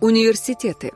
Университеты.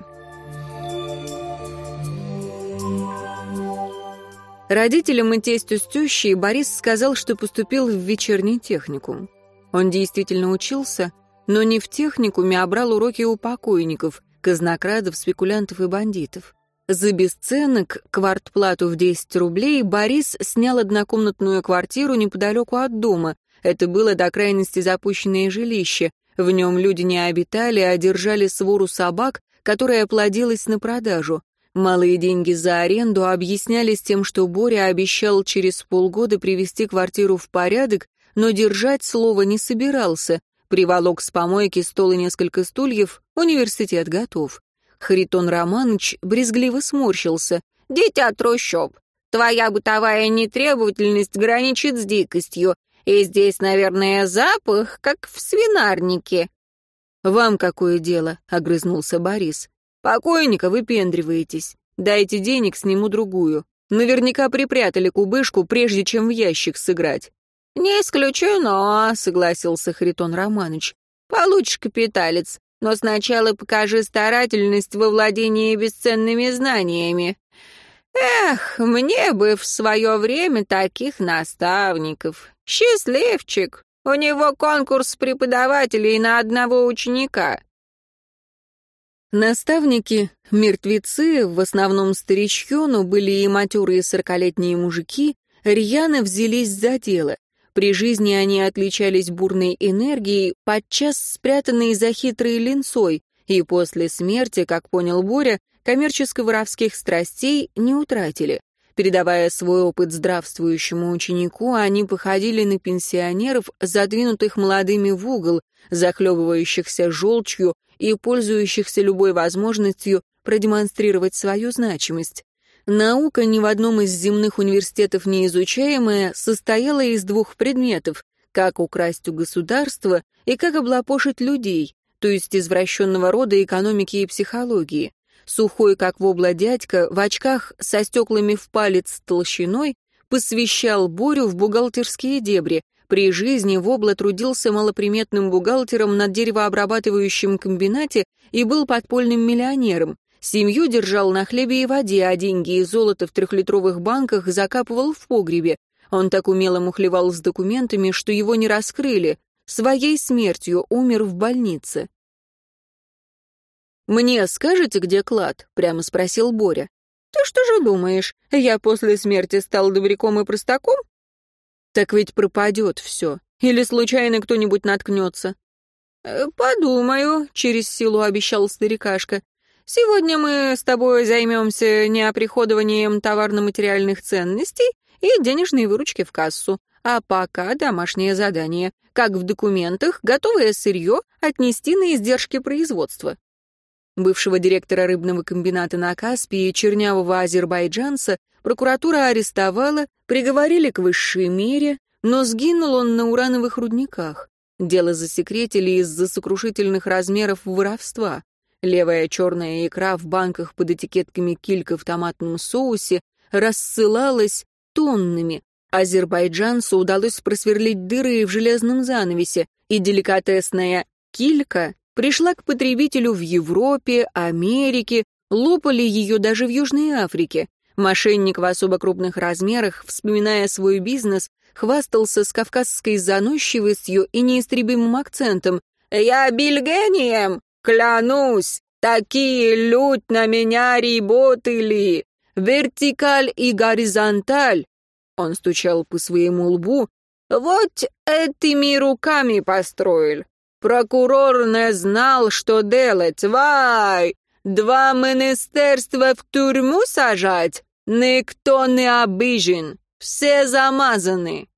Родителям и тестю с Борис сказал, что поступил в вечерний техникум. Он действительно учился, но не в техникуме, а брал уроки у покойников, казнокрадов, спекулянтов и бандитов. За бесценок, квартплату в 10 рублей, Борис снял однокомнатную квартиру неподалеку от дома. Это было до крайности запущенное жилище. В нем люди не обитали, а держали свору собак, которая плодилась на продажу. Малые деньги за аренду объяснялись тем, что Боря обещал через полгода привести квартиру в порядок, но держать слово не собирался. Приволок с помойки стол и несколько стульев, университет готов. Харитон Романович брезгливо сморщился. «Дитя трущоб, твоя бытовая нетребовательность граничит с дикостью, и здесь, наверное, запах, как в свинарнике». «Вам какое дело?» — огрызнулся Борис. «Покойника выпендриваетесь. Дайте денег, сниму другую. Наверняка припрятали кубышку, прежде чем в ящик сыграть». «Не исключено», — согласился Харитон Романович. «Получишь капиталец, но сначала покажи старательность во владении бесценными знаниями. Эх, мне бы в свое время таких наставников. Счастливчик! У него конкурс преподавателей на одного ученика. Наставники, мертвецы, в основном старичье, но были и матерые сорокалетние мужики, рьяно взялись за дело. При жизни они отличались бурной энергией, подчас спрятанной за хитрой линцой, и после смерти, как понял Боря, коммерческо-воровских страстей не утратили. Передавая свой опыт здравствующему ученику, они походили на пенсионеров, задвинутых молодыми в угол, захлебывающихся желчью и пользующихся любой возможностью продемонстрировать свою значимость. Наука, ни в одном из земных университетов не изучаемая, состояла из двух предметов — как украсть у государства и как облапошить людей, то есть извращенного рода экономики и психологии. Сухой, как вобла дядька, в очках со стеклами в палец толщиной, посвящал Борю в бухгалтерские дебри. При жизни Вобла трудился малоприметным бухгалтером на деревообрабатывающем комбинате и был подпольным миллионером. Семью держал на хлебе и воде, а деньги и золото в трехлитровых банках закапывал в погребе. Он так умело мухлевал с документами, что его не раскрыли. Своей смертью умер в больнице. «Мне скажете, где клад?» — прямо спросил Боря. «Ты что же думаешь, я после смерти стал добряком и простаком?» «Так ведь пропадет все. Или случайно кто-нибудь наткнется?» «Э, «Подумаю», — через силу обещал старикашка. Сегодня мы с тобой займемся неоприходованием товарно-материальных ценностей и денежной выручки в кассу. А пока домашнее задание. Как в документах, готовое сырье отнести на издержки производства. Бывшего директора рыбного комбината на Каспии, чернявого азербайджанца, прокуратура арестовала, приговорили к высшей мере, но сгинул он на урановых рудниках. Дело засекретили из-за сокрушительных размеров воровства. Левая черная икра в банках под этикетками килька в томатном соусе рассылалась тоннами. Азербайджанцу удалось просверлить дыры в железном занавесе, и деликатесная килька пришла к потребителю в Европе, Америке, лопали ее даже в Южной Африке. Мошенник в особо крупных размерах, вспоминая свой бизнес, хвастался с кавказской заносчивостью и неистребимым акцентом. «Я бельгением! Клянусь, такие лють на меня работали. Вертикаль и горизонталь. Он стучал по своему лбу. Вот этими руками построил. Прокурор не знал, что делать. Вай! Два министерства в тюрьму сажать? Никто не обижен. Все замазаны.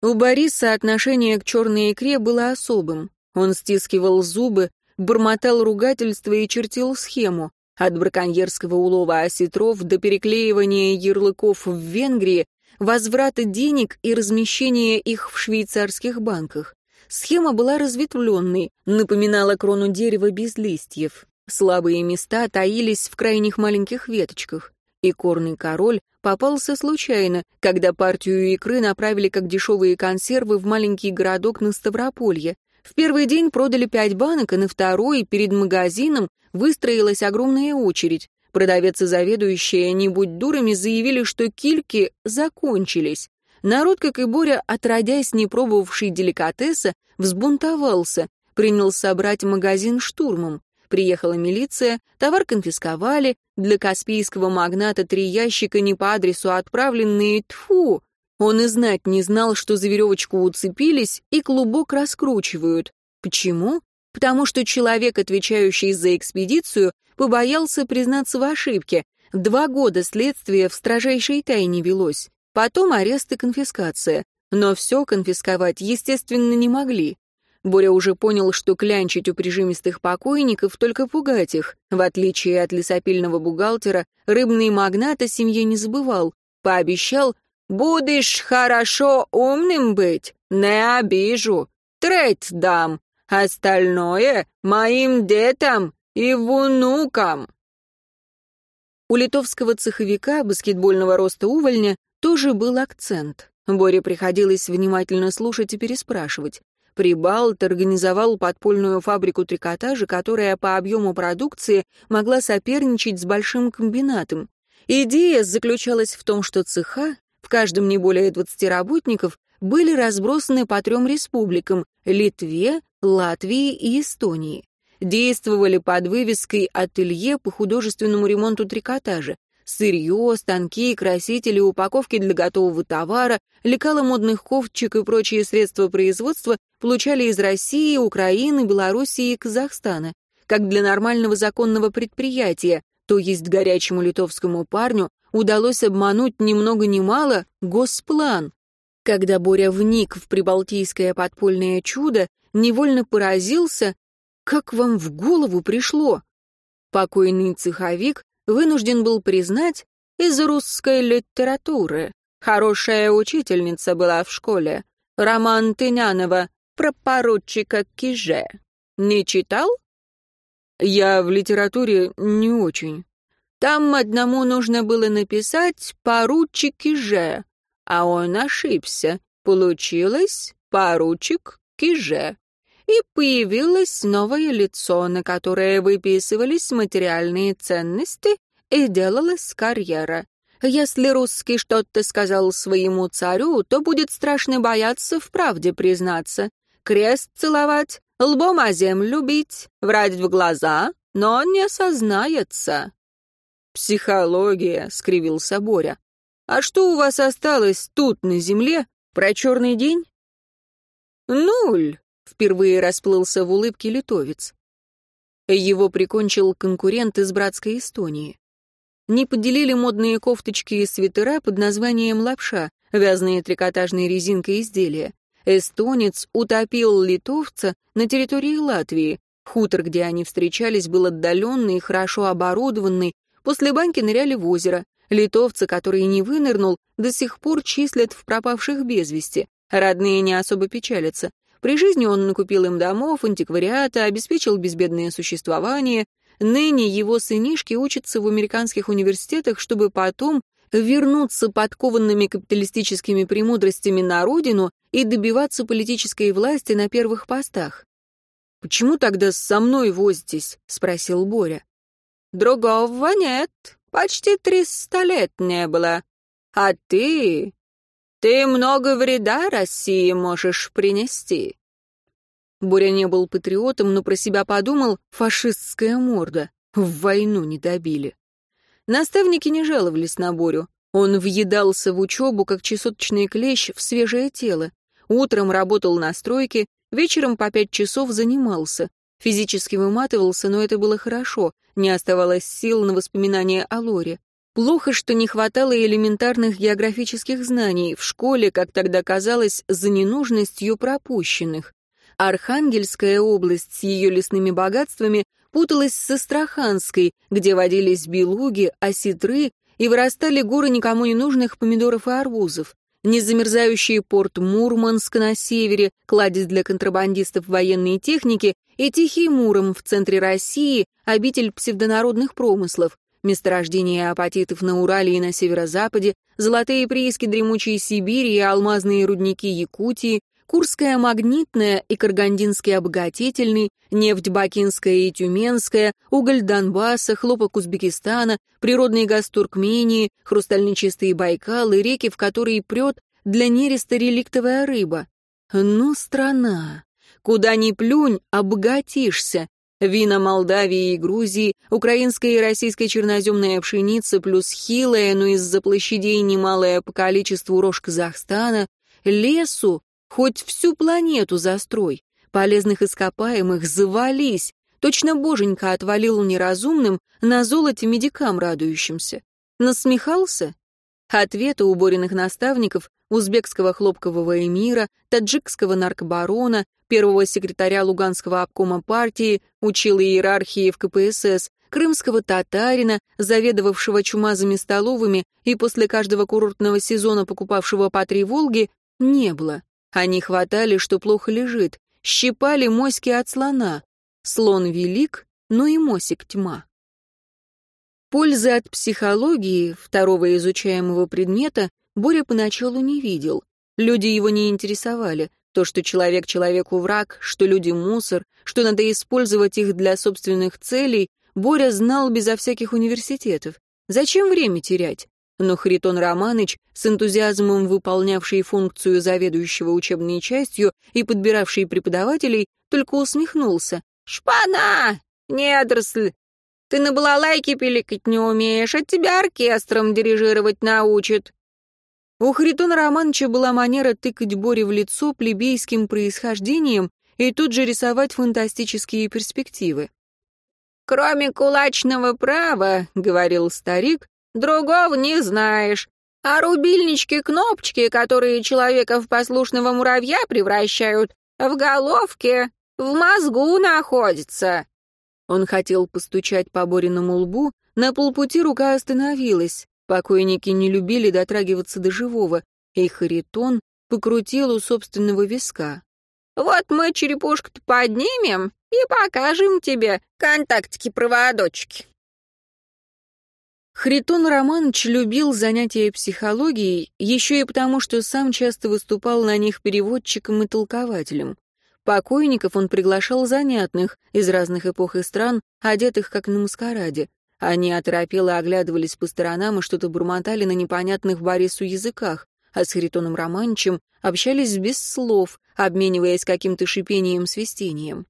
У Бориса отношение к черной икре было особым. Он стискивал зубы, бормотал ругательства и чертил схему. От браконьерского улова осетров до переклеивания ярлыков в Венгрии, возврата денег и размещения их в швейцарских банках. Схема была разветвленной, напоминала крону дерева без листьев. Слабые места таились в крайних маленьких веточках. И корный король попался случайно, когда партию икры направили как дешевые консервы в маленький городок на Ставрополье. В первый день продали пять банок, а на второй, перед магазином, выстроилась огромная очередь. Продавец и заведующая, не будь дурами, заявили, что кильки закончились. Народ, как и Боря, отродясь не пробовавший деликатеса, взбунтовался, принялся брать магазин штурмом. Приехала милиция, товар конфисковали, для каспийского магната три ящика не по адресу отправленные, тфу. Он и знать не знал, что за веревочку уцепились и клубок раскручивают. Почему? Потому что человек, отвечающий за экспедицию, побоялся признаться в ошибке. Два года следствия в строжайшей тайне велось. Потом арест и конфискация. Но все конфисковать, естественно, не могли. Боря уже понял, что клянчить у прижимистых покойников, только пугать их. В отличие от лесопильного бухгалтера, рыбный магнат о семье не забывал. Пообещал «Будешь хорошо умным быть, не обижу, треть дам, остальное моим детям и внукам». У литовского цеховика, баскетбольного роста увольня, тоже был акцент. Боре приходилось внимательно слушать и переспрашивать. Прибалт организовал подпольную фабрику трикотажа, которая по объему продукции могла соперничать с большим комбинатом. Идея заключалась в том, что цеха, в каждом не более 20 работников, были разбросаны по трем республикам — Литве, Латвии и Эстонии. Действовали под вывеской «Ателье по художественному ремонту трикотажа». Сырье, станки, красители, упаковки для готового товара, лекала модных ковчик и прочие средства производства получали из России, Украины, Белоруссии и Казахстана. Как для нормального законного предприятия, то есть горячему литовскому парню, удалось обмануть ни много ни мало госплан. Когда Боря вник в прибалтийское подпольное чудо, невольно поразился, как вам в голову пришло. Покойный цеховик вынужден был признать из русской литературы. Хорошая учительница была в школе. Роман Тынянова про поручика Киже. Не читал? Я в литературе не очень. Там одному нужно было написать «поручик Киже», а он ошибся. Получилось «поручик Киже» и появилось новое лицо, на которое выписывались материальные ценности и делалась карьера. Если русский что-то сказал своему царю, то будет страшно бояться в правде признаться. Крест целовать, лбом о землю бить, врать в глаза, но не сознается. «Психология», — скривился Боря. «А что у вас осталось тут, на земле, про черный день?» «Нуль», Впервые расплылся в улыбке литовец. Его прикончил конкурент из братской Эстонии. Не поделили модные кофточки и свитера под названием «лапша», вязаные трикотажной резинкой изделия. Эстонец утопил литовца на территории Латвии. Хутор, где они встречались, был отдаленный и хорошо оборудованный. После баньки ныряли в озеро. Литовца, который не вынырнул, до сих пор числят в пропавших без вести. Родные не особо печалятся. При жизни он накупил им домов, антиквариата, обеспечил безбедное существование. Ныне его сынишки учатся в американских университетах, чтобы потом вернуться подкованными капиталистическими премудростями на родину и добиваться политической власти на первых постах. «Почему тогда со мной возитесь?» — спросил Боря. «Другого нет. Почти триста лет не было. А ты ты много вреда России можешь принести». Боря не был патриотом, но про себя подумал «фашистская морда». В войну не добили. Наставники не жаловались на Борю. Он въедался в учебу, как чесоточный клещ в свежее тело. Утром работал на стройке, вечером по пять часов занимался. Физически выматывался, но это было хорошо, не оставалось сил на воспоминания о Лоре. Плохо, что не хватало элементарных географических знаний в школе, как тогда казалось, за ненужностью пропущенных. Архангельская область с ее лесными богатствами путалась с Астраханской, где водились белуги, осетры и вырастали горы никому не нужных помидоров и арбузов. Незамерзающий порт Мурманск на севере, кладезь для контрабандистов военной техники и Тихий Муром в центре России, обитель псевдонародных промыслов месторождения апатитов на Урале и на северо-западе, золотые прииски дремучей Сибири и алмазные рудники Якутии, Курская магнитная и Каргандинский обогатительный, нефть Бакинская и Тюменская, уголь Донбасса, хлопок Узбекистана, природный газ Туркмении, хрустально чистые Байкалы, реки, в которые прет для нереста реликтовая рыба. Ну, страна! Куда ни плюнь, обогатишься. Вина Молдавии и Грузии, украинская и российская черноземная пшеница плюс хилая, но из-за площадей немалое по количеству рожь Казахстана, лесу, хоть всю планету застрой, полезных ископаемых завались, точно боженька отвалил неразумным на золоте медикам радующимся. Насмехался? Ответы уборенных наставников узбекского хлопкового эмира, таджикского наркобарона, первого секретаря Луганского обкома партии, учил иерархии в КПСС, крымского татарина, заведовавшего чумазыми столовыми и после каждого курортного сезона покупавшего по три «Волги», не было. Они хватали, что плохо лежит, щипали моськи от слона. Слон велик, но и мосик тьма. Пользы от психологии, второго изучаемого предмета, Боря поначалу не видел. Люди его не интересовали. То, что человек человеку враг, что люди мусор, что надо использовать их для собственных целей, Боря знал безо всяких университетов. Зачем время терять? Но Харитон Романыч, с энтузиазмом выполнявший функцию заведующего учебной частью и подбиравший преподавателей, только усмехнулся. «Шпана! Недоросль! Ты на балалайке пиликать не умеешь, от тебя оркестром дирижировать научат!» У Харитона Романовича была манера тыкать Боре в лицо плебейским происхождением и тут же рисовать фантастические перспективы. «Кроме кулачного права, — говорил старик, — другого не знаешь. А рубильнички-кнопочки, которые человека в послушного муравья превращают, в головке, в мозгу находятся». Он хотел постучать по Бориному лбу, на полпути рука остановилась. Покойники не любили дотрагиваться до живого, и Харитон покрутил у собственного виска. «Вот мы черепушку-то поднимем и покажем тебе контактики-проводочки». Харитон Романович любил занятия психологией еще и потому, что сам часто выступал на них переводчиком и толкователем. Покойников он приглашал занятных из разных эпох и стран, одетых как на маскараде. Они оторопело оглядывались по сторонам и что-то бормотали на непонятных Борису языках, а с Харитоном Романчем общались без слов, обмениваясь каким-то шипением-свистением.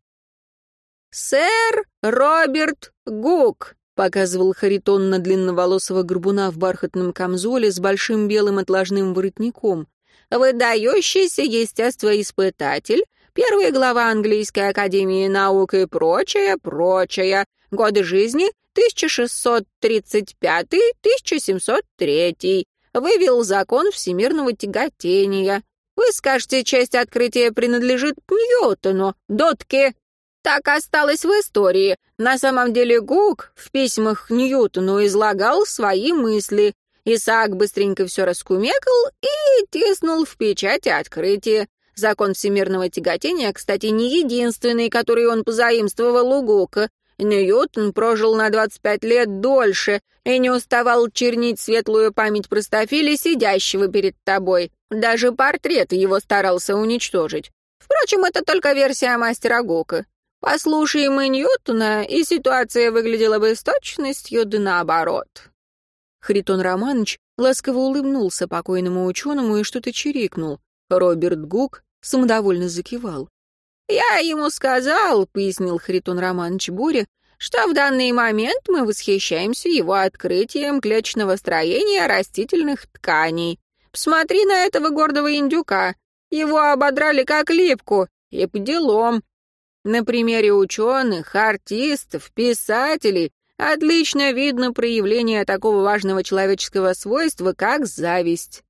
«Сэр Роберт Гук», — показывал Харитон на длинноволосого горбуна в бархатном камзоле с большим белым отложным воротником, «выдающийся естествоиспытатель, первая глава Английской академии наук и прочее, прочее, годы жизни 1635-1703. Вывел закон всемирного тяготения. Вы скажете, часть открытия принадлежит Ньютону, дотке. Так осталось в истории. На самом деле Гук в письмах к Ньютону излагал свои мысли. Исаак быстренько все раскумекал и тиснул в печати открытие. Закон всемирного тяготения, кстати, не единственный, который он позаимствовал у Гука. Ньютон прожил на 25 лет дольше и не уставал чернить светлую память простофиля, сидящего перед тобой. Даже портрет его старался уничтожить. Впрочем, это только версия мастера Гока. Послушаем мы Ньютона, и ситуация выглядела бы с точностью да наоборот. Хритон Романович ласково улыбнулся покойному ученому и что-то чирикнул. Роберт Гук самодовольно закивал. «Я ему сказал», — пояснил Харитон Романович Буря, что в данный момент мы восхищаемся его открытием клеточного строения растительных тканей. Посмотри на этого гордого индюка. Его ободрали как липку, и по делам. На примере ученых, артистов, писателей отлично видно проявление такого важного человеческого свойства, как зависть.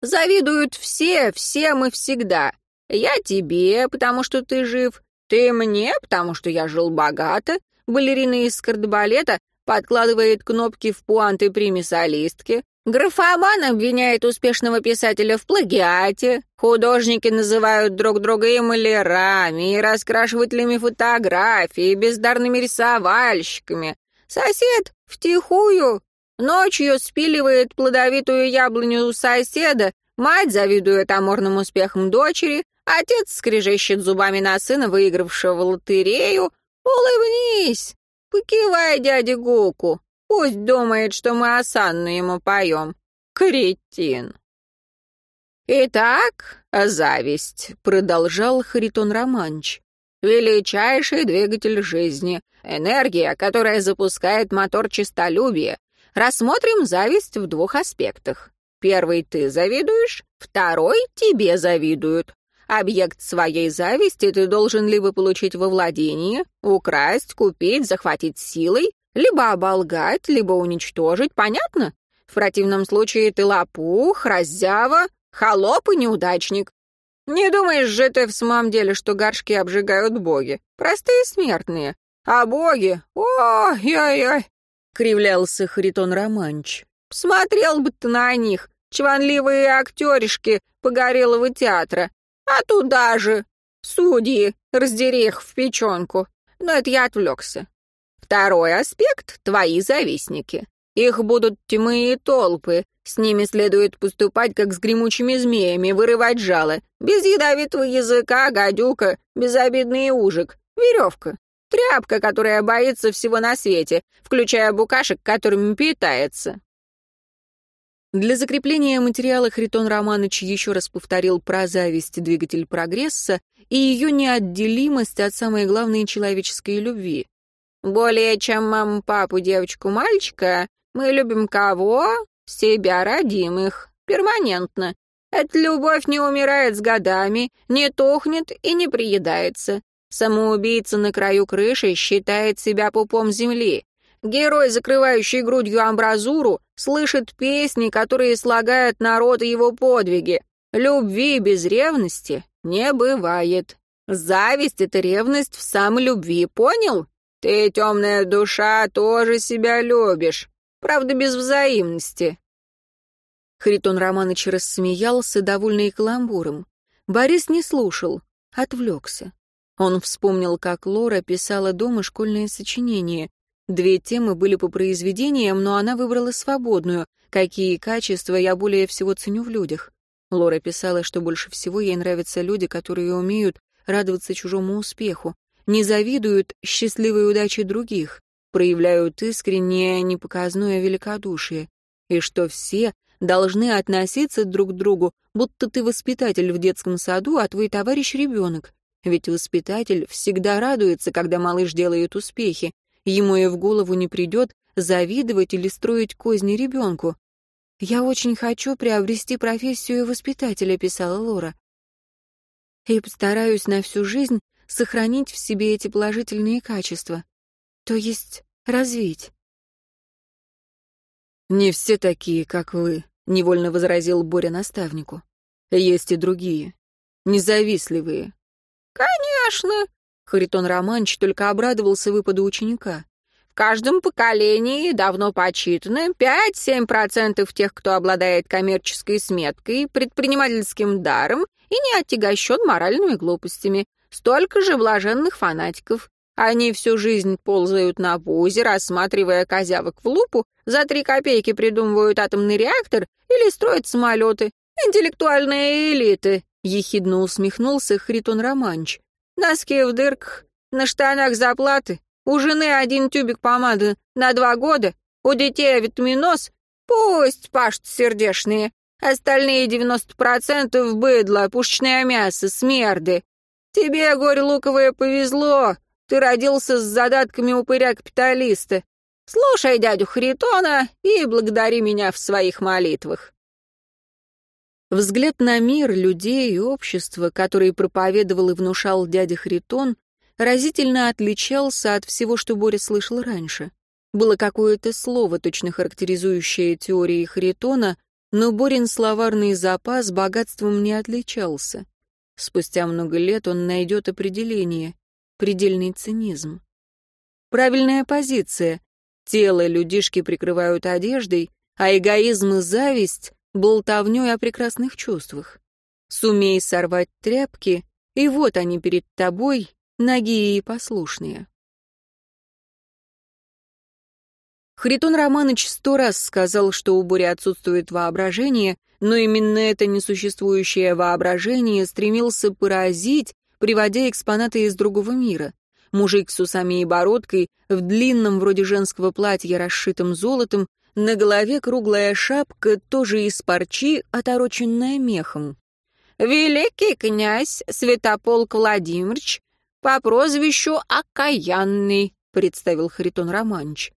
Завидуют все, всем и всегда. Я тебе, потому что ты жив, ты мне, потому что я жил богато. Балерина из кардебалета подкладывает кнопки в пуанты солистки. Графоман обвиняет успешного писателя в плагиате. Художники называют друг друга и малярами, и раскрашивателями фотографий, и бездарными рисовальщиками. Сосед втихую ночью спиливает плодовитую яблоню у соседа, Мать завидует аморным успехам дочери, Отец скрежещет зубами на сына, выигравшего в лотерею. Улыбнись! Покивай дяде Гуку. Пусть думает, что мы осанну ему поем. Кретин. «Итак, зависть», — продолжал Харитон Романч. «Величайший двигатель жизни, энергия, которая запускает мотор честолюбия. Рассмотрим зависть в двух аспектах. Первый — ты завидуешь, второй — тебе завидуют. Объект своей зависти ты должен либо получить во владение, украсть, купить, захватить силой, либо оболгать, либо уничтожить, понятно? В противном случае ты лопух, раззява, холоп и неудачник. Не думаешь же ты в самом деле, что горшки обжигают боги? Простые смертные. А боги, ой-ой-ой, кривлялся Харитон Романч. Смотрел бы ты на них, чванливые актеришки погорелого театра. А туда же судьи, раздери их в печенку. Но это я отвлекся. Второй аспект — твои завистники. Их будут тьмы и толпы. С ними следует поступать, как с гремучими змеями, вырывать жало. Без ядовитого языка, гадюка, безобидный ужик, веревка. Тряпка, которая боится всего на свете, включая букашек, которыми питается. Для закрепления материала Хритон Романович еще раз повторил про зависть двигатель прогресса и ее неотделимость от самой главной человеческой любви. «Более чем маму, папу, девочку, мальчика, мы любим кого? Себя родимых. Перманентно. Эта любовь не умирает с годами, не тухнет и не приедается. Самоубийца на краю крыши считает себя пупом земли. Герой, закрывающий грудью амбразуру, слышит песни, которые слагают народ и его подвиги. Любви без ревности не бывает. Зависть — это ревность в самой любви, понял? Ты, темная душа, тоже себя любишь. Правда, без взаимности. Харитон Романович рассмеялся, довольный каламбуром. Борис не слушал, отвлекся. Он вспомнил, как Лора писала дома школьное сочинение. Две темы были по произведениям, но она выбрала свободную. Какие качества я более всего ценю в людях? Лора писала, что больше всего ей нравятся люди, которые умеют радоваться чужому успеху, не завидуют счастливой удаче других, проявляют искреннее, непоказное великодушие, и что все должны относиться друг к другу, будто ты воспитатель в детском саду, а твой товарищ — ребенок. Ведь воспитатель всегда радуется, когда малыш делает успехи. Ему и в голову не придет завидовать или строить козни ребенку. «Я очень хочу приобрести профессию воспитателя», — писала Лора. «И постараюсь на всю жизнь сохранить в себе эти положительные качества. То есть развить. «Не все такие, как вы», — невольно возразил Боря наставнику. «Есть и другие, независливые». «Конечно!» — Харитон Романч только обрадовался выпаду ученика. «В каждом поколении давно почитано 5-7% тех, кто обладает коммерческой сметкой, предпринимательским даром и не отягощен моральными глупостями. Столько же блаженных фанатиков. Они всю жизнь ползают на пузе, рассматривая козявок в лупу, за три копейки придумывают атомный реактор или строят самолеты. Интеллектуальные элиты, — ехидно усмехнулся Хритон Романч. Носки в дырках, на штанах заплаты, у жены один тюбик помады на два года, у детей авитаминоз, пусть пашут сердешные. Остальные девяносто процентов быдло, пушечное мясо, смерды. Тебе, горе луковое, повезло, ты родился с задатками упыря-капиталиста. Слушай дядю Харитона и благодари меня в своих молитвах». Взгляд на мир, людей и общество, который проповедовал и внушал дядя Харитон, разительно отличался от всего, что Боря слышал раньше. Было какое-то слово, точно характеризующее теории Харитона, но Борин словарный запас богатством не отличался. Спустя много лет он найдет определение предельный цинизм. Правильная позиция. Тело людишки прикрывают одеждой, а эгоизм и зависть — болтовнёй о прекрасных чувствах. Сумей сорвать тряпки, и вот они перед тобой, ноги и послушные. Харитон Романович сто раз сказал, что у Бори отсутствует воображение, но именно это несуществующее воображение стремился поразить, приводя экспонаты из другого мира. Мужик с усами и бородкой, в длинном вроде женского платья, расшитом золотом, на голове круглая шапка, тоже из парчи, отороченная мехом. «Великий князь Святополк Владимирович по прозвищу Окаянный», — представил Харитон Романович.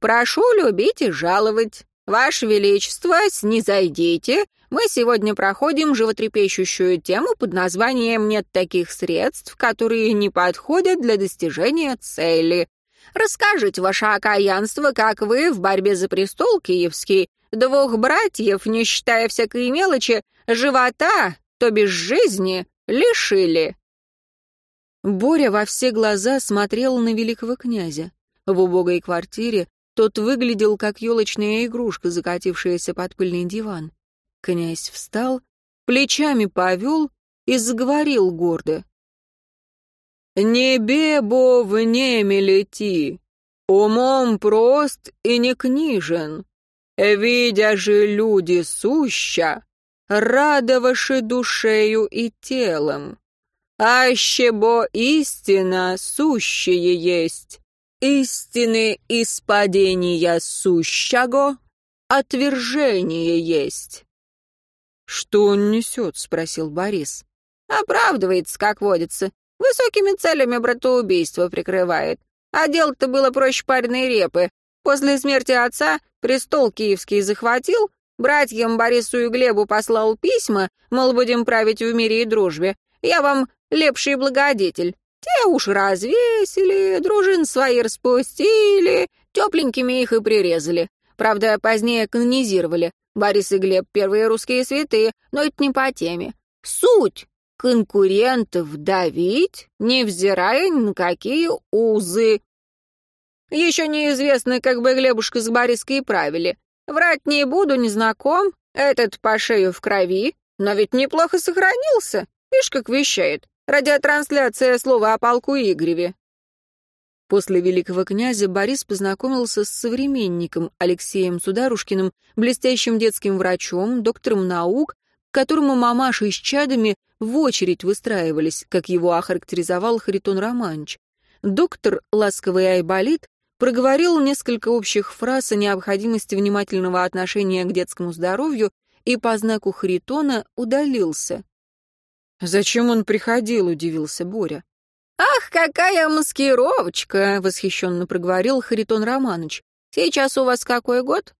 «Прошу любить и жаловать. Ваше Величество, снизойдите. Мы сегодня проходим животрепещущую тему под названием «Нет таких средств, которые не подходят для достижения цели». Расскажите ваше окаянство, как вы в борьбе за престол киевский двух братьев, не считая всякой мелочи, живота, то без жизни, лишили». Боря во все глаза смотрел на великого князя. В убогой квартире тот выглядел, как елочная игрушка, закатившаяся под пыльный диван. Князь встал, плечами повел и заговорил гордо. «Не бебо в неме лети, умом прост и не книжен. Видя же люди суща, радоваши душею и телом. Аще бо истина сущее есть, Истины испадения сущего отвержение есть. «Что он несет?» — спросил Борис. «Оправдывается, как водится. Высокими целями братоубийство прикрывает. А дело-то было проще пареной репы. После смерти отца престол киевский захватил, братьям Борису и Глебу послал письма, мол, будем править в мире и дружбе. Я вам лепший благодетель. Те уж развесили, дружин свои распустили, тепленькими их и прирезали. Правда, позднее канонизировали. Борис и Глеб — первые русские святые, но это не по теме. Суть — конкурентов давить, невзирая ни на какие узы. Еще неизвестно, как бы Глебушка с Бориской правили. Врать не буду, не знаком, этот по шею в крови, но ведь неплохо сохранился. Ишь, как вещает. Радиотрансляция слова о полку Игореве». После великого князя Борис познакомился с современником Алексеем Сударушкиным, блестящим детским врачом, доктором наук, к которому мамаши с чадами в очередь выстраивались, как его охарактеризовал Харитон Романович. Доктор, ласковый айболит, проговорил несколько общих фраз о необходимости внимательного отношения к детскому здоровью и по знаку Харитона удалился. «Зачем он приходил?» — удивился Боря. «Ах, какая маскировочка!» — восхищенно проговорил Харитон Романович. «Сейчас у вас какой год?»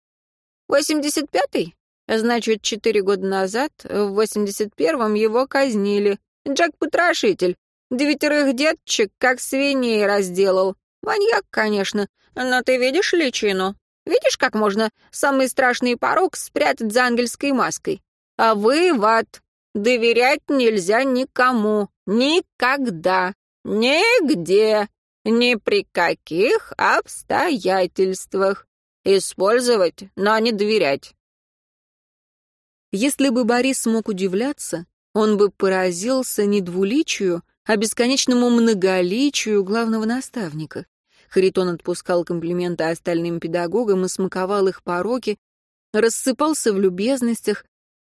«Восемьдесят пятый? Значит, четыре года назад, в восемьдесят первом, его казнили. Джек-потрошитель. Девятерых детчик, как свиней, разделал. Маньяк, конечно, но ты видишь личину? Видишь, как можно самый страшный порог спрятать за ангельской маской? А вы в ад Доверять нельзя никому, никогда, нигде, ни при каких обстоятельствах. Использовать, но не доверять. Если бы Борис смог удивляться, он бы поразился не двуличию, а бесконечному многоличию главного наставника. Харитон отпускал комплименты остальным педагогам и смаковал их пороки, рассыпался в любезностях,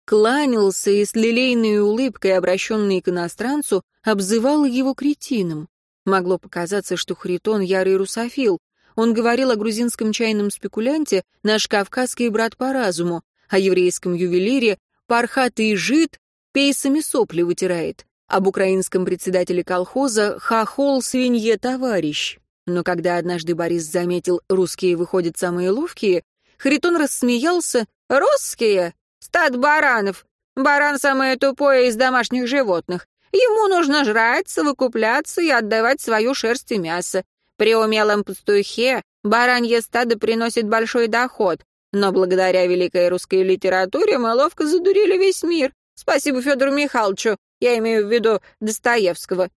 кланялся и с лилейной улыбкой, обращенной к иностранцу, обзывал его кретином. Могло показаться, что Хритон — ярый русофил. Он говорил о грузинском чайном спекулянте, наш кавказский брат по разуму, о еврейском ювелире, пархатый жид пейсами сопли вытирает, об украинском председателе колхоза хохол свинье товарищ. Но когда однажды Борис заметил, русские выходят самые ловкие, Харитон рассмеялся. «Русские? Стад баранов. Баран самое тупое из домашних животных. Ему нужно жрать, совокупляться и отдавать свою шерсть и мясо. При умелом пастухе баранье стадо приносит большой доход, но благодаря великой русской литературе мы ловко задурили весь мир. Спасибо Федору Михайловичу, я имею в виду Достоевского.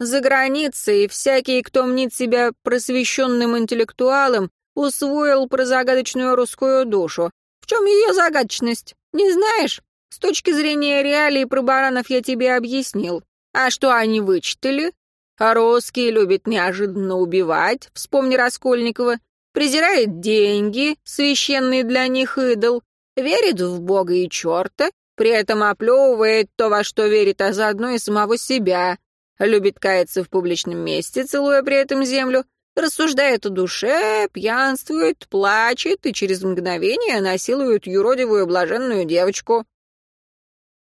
За границей всякий, кто мнит себя просвещенным интеллектуалом, усвоил про загадочную русскую душу чем ее загадочность? Не знаешь? С точки зрения реалий про баранов я тебе объяснил. А что они вычитали? Русские любят неожиданно убивать, вспомни Раскольникова. презирает деньги, священный для них идол, верит в Бога и черта, при этом оплевывает то, во что верит, а заодно и самого себя, любит каяться в публичном месте, целуя при этом землю, рассуждает о душе, пьянствует, плачет и через мгновение насилует юродивую блаженную девочку.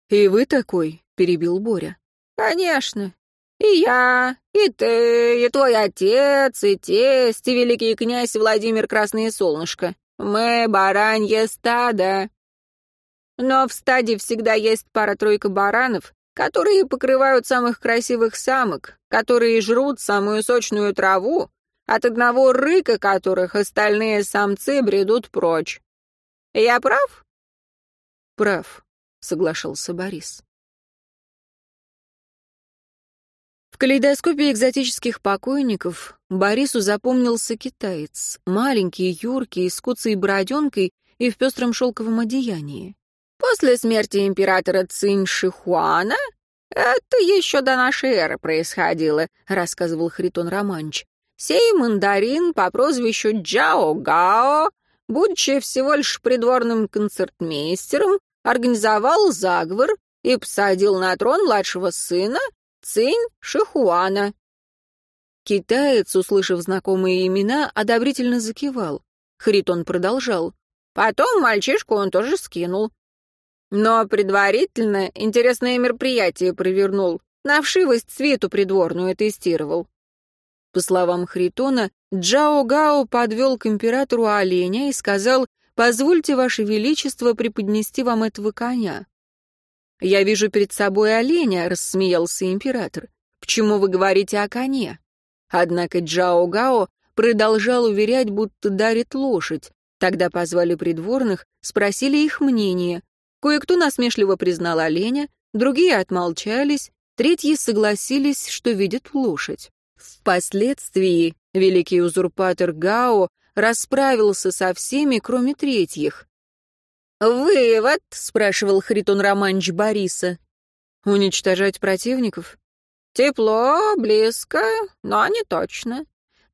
«И вы такой?» — перебил Боря. «Конечно. И я, и ты, и твой отец, и тесть, и великий князь Владимир Красное Солнышко. Мы баранье стадо. Но в стаде всегда есть пара-тройка баранов, которые покрывают самых красивых самок, которые жрут самую сочную траву, от одного рыка которых остальные самцы бредут прочь. Я прав? Прав, соглашался Борис. В калейдоскопе экзотических покойников Борису запомнился китаец, маленький, юркий, с куцей бороденкой и в пестром шелковом одеянии. После смерти императора Цинь Шихуана это еще до нашей эры происходило, рассказывал Хритон Романч. Сей мандарин по прозвищу Джао Гао, будучи всего лишь придворным концертмейстером, организовал заговор и посадил на трон младшего сына Цинь Шихуана. Китаец, услышав знакомые имена, одобрительно закивал. Хритон продолжал. Потом мальчишку он тоже скинул. Но предварительно интересное мероприятие провернул. На вшивость свету придворную тестировал. По словам Хритона, Джао Гао подвел к императору оленя и сказал, «Позвольте, Ваше Величество, преподнести вам этого коня». «Я вижу перед собой оленя», — рассмеялся император. «Почему вы говорите о коне?» Однако Джао Гао продолжал уверять, будто дарит лошадь. Тогда позвали придворных, спросили их мнение. Кое-кто насмешливо признал оленя, другие отмолчались, третьи согласились, что видят лошадь. Впоследствии великий узурпатор Гао расправился со всеми, кроме третьих. «Вывод?» — спрашивал Хритон Романч Бориса. «Уничтожать противников?» «Тепло, близко, но не точно.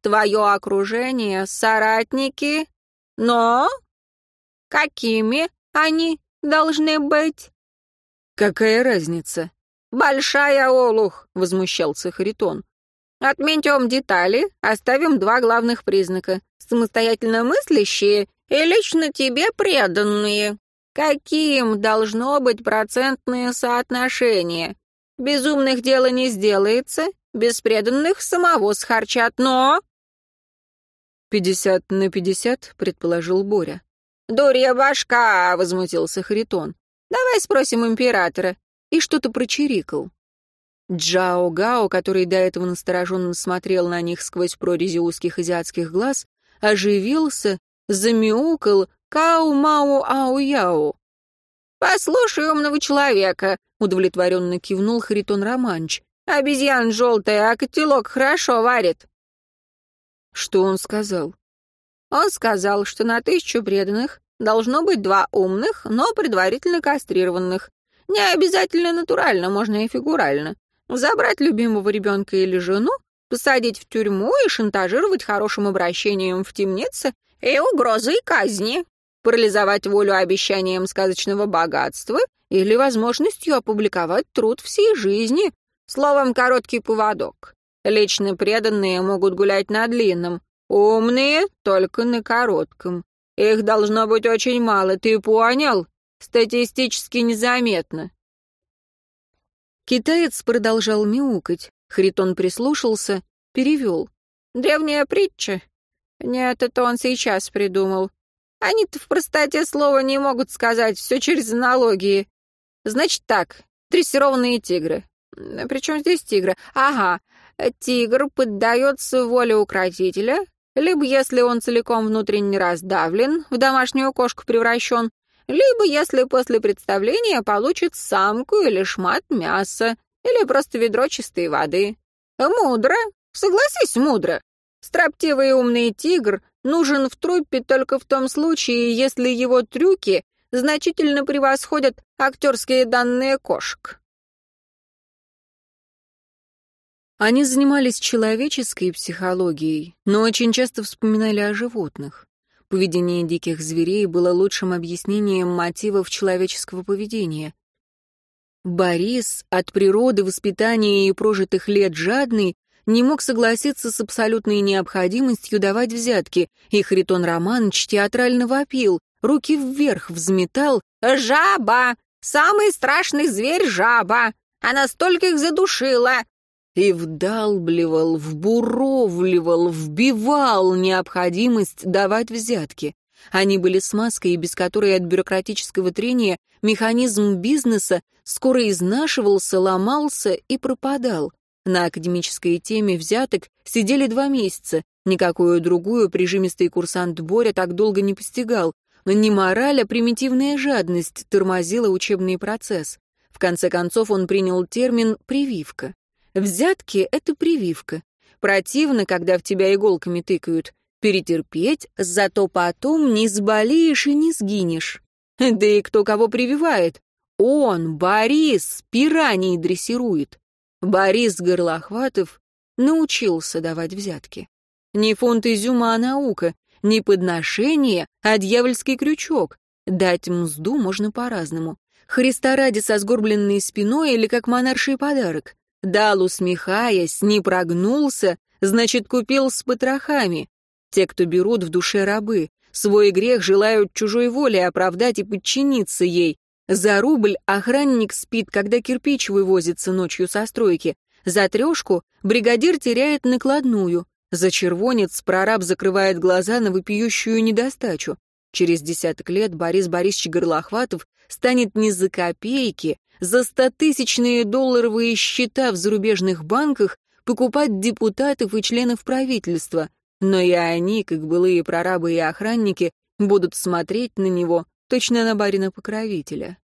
Твое окружение — соратники, но какими они должны быть?» «Какая разница?» «Большая, Олух!» — возмущался Харитон. Отметим детали, оставим два главных признака. Самостоятельно мыслящие и лично тебе преданные. Каким должно быть процентное соотношение? Безумных дело не сделается, без преданных самого схарчат, но... «Пятьдесят на пятьдесят», — предположил Боря. «Дурья башка!» — возмутился Харитон. «Давай спросим императора». И что-то прочирикал. Джао Гао, который до этого настороженно смотрел на них сквозь прорези узких азиатских глаз, оживился, замяукал «Кау-мау-ау-яу». «Послушай умного человека», — удовлетворенно кивнул Харитон Романч. «Обезьян желтая, а котелок хорошо варит». Что он сказал? Он сказал, что на тысячу преданных должно быть два умных, но предварительно кастрированных. Не обязательно натурально, можно и фигурально. Забрать любимого ребенка или жену, посадить в тюрьму и шантажировать хорошим обращением в темнице и угрозой казни, парализовать волю обещанием сказочного богатства или возможностью опубликовать труд всей жизни, словом, короткий поводок. Лично преданные могут гулять на длинном, умные — только на коротком. Их должно быть очень мало, ты понял? Статистически незаметно. Китаец продолжал мяукать. Хритон прислушался, перевел. «Древняя притча? Нет, это он сейчас придумал. Они-то в простоте слова не могут сказать, все через аналогии. Значит так, дрессированные тигры. Причем здесь тигры? Ага, тигр поддается воле укротителя, либо если он целиком внутренне раздавлен, в домашнюю кошку превращен, либо если после представления получит самку или шмат мяса, или просто ведро чистой воды. Мудро, согласись, мудро. Строптивый умный тигр нужен в труппе только в том случае, если его трюки значительно превосходят актерские данные кошек. Они занимались человеческой психологией, но очень часто вспоминали о животных. Поведение диких зверей было лучшим объяснением мотивов человеческого поведения. Борис, от природы, воспитания и прожитых лет жадный, не мог согласиться с абсолютной необходимостью давать взятки, и Харитон Романович театрально вопил, руки вверх взметал «Жаба! Самый страшный зверь — жаба! Она стольких задушила!» И вдалбливал, вбуровливал, вбивал необходимость давать взятки. Они были смазкой, без которой от бюрократического трения механизм бизнеса скоро изнашивался, ломался и пропадал. На академической теме взяток сидели два месяца. Никакую другую прижимистый курсант Боря так долго не постигал. Но не мораль, а примитивная жадность тормозила учебный процесс. В конце концов он принял термин «прививка». Взятки — это прививка. Противно, когда в тебя иголками тыкают. Перетерпеть, зато потом не сболеешь и не сгинешь. Да и кто кого прививает? Он, Борис, пираний дрессирует. Борис Горлохватов научился давать взятки. Не фунт изюма, а наука, не подношение, а дьявольский крючок. Дать мзду можно по-разному. Христа ради со сгорбленной спиной или как монарший подарок. Дал, усмехаясь, не прогнулся, значит, купил с потрохами. Те, кто берут в душе рабы, свой грех желают чужой воле оправдать и подчиниться ей, за рубль охранник спит, когда кирпич вывозится ночью со стройки. За трешку бригадир теряет накладную. За червонец прораб закрывает глаза на вопиющую недостачу. Через десяток лет Борис Борисович Горлохватов станет не за копейки, за стотысячные долларовые счета в зарубежных банках покупать депутатов и членов правительства. Но и они, как былые прорабы и охранники, будут смотреть на него точно на барина-покровителя.